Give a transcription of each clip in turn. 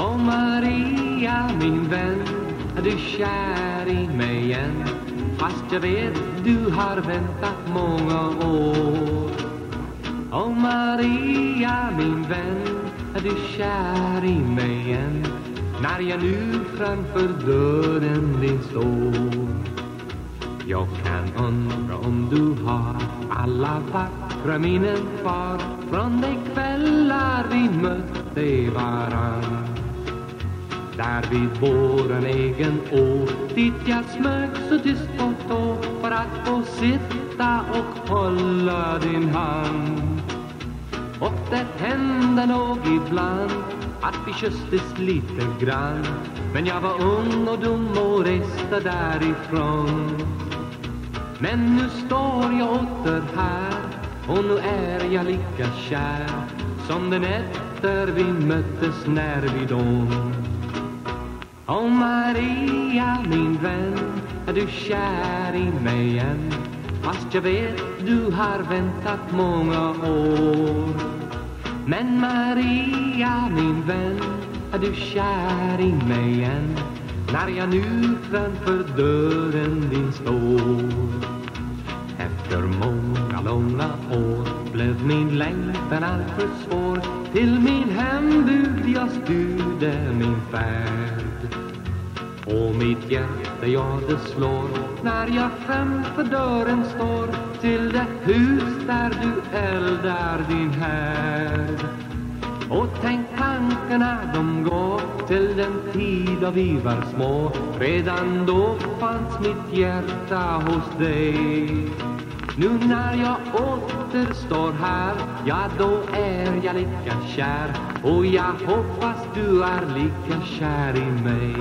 Åh Maria, min vän, är du kär i mig igen? Fast jag vet du har väntat många år. Åh Maria, min vän, är du kär i mig igen? När jag nu framför dörren din står. Jag kan undra om du har alla vackra minnen kvar från de kvällar vi mötte varann. Där vid våran egen å Dit jag smög så tyst på tå För att få sitta och hålla din hand. Och det hände nog ibland Att vi kysstes lite grann Men jag var ung och dum och reste därifrån. Men nu står jag åter här Och nu är jag lika kär Som den nätter vi möttes när vi dom Åh Maria, min vän, är du kär i mig än Fast jag vet du har väntat många år. Men Maria, min vän, är du kär i mig än När jag nu framför dörren din står. Efter många långa år blev min längtan alltför svår. Till min hembygd jag styrde min färd. Och mitt hjärta, ja det slår När jag framför dörren står. Till det hus där du eldar din härd. Och tänk tankarna de går Till den tid då vi var små. Redan då fanns mitt hjärta hos dig nu när jag åter står här, ja då är jag lika kär. Och jag hoppas du är lika kär i mig.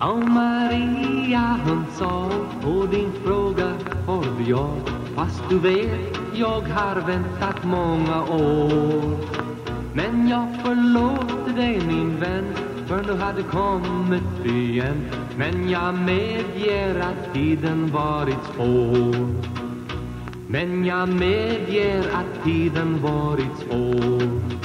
Åh Maria, hon sa på din fråga får du jag Fast du vet, jag har väntat många år. Men jag förlåter dig min vän. För du hade kommit igen Men jag medger att tiden varit svår. Men jag medger att tiden varit svår.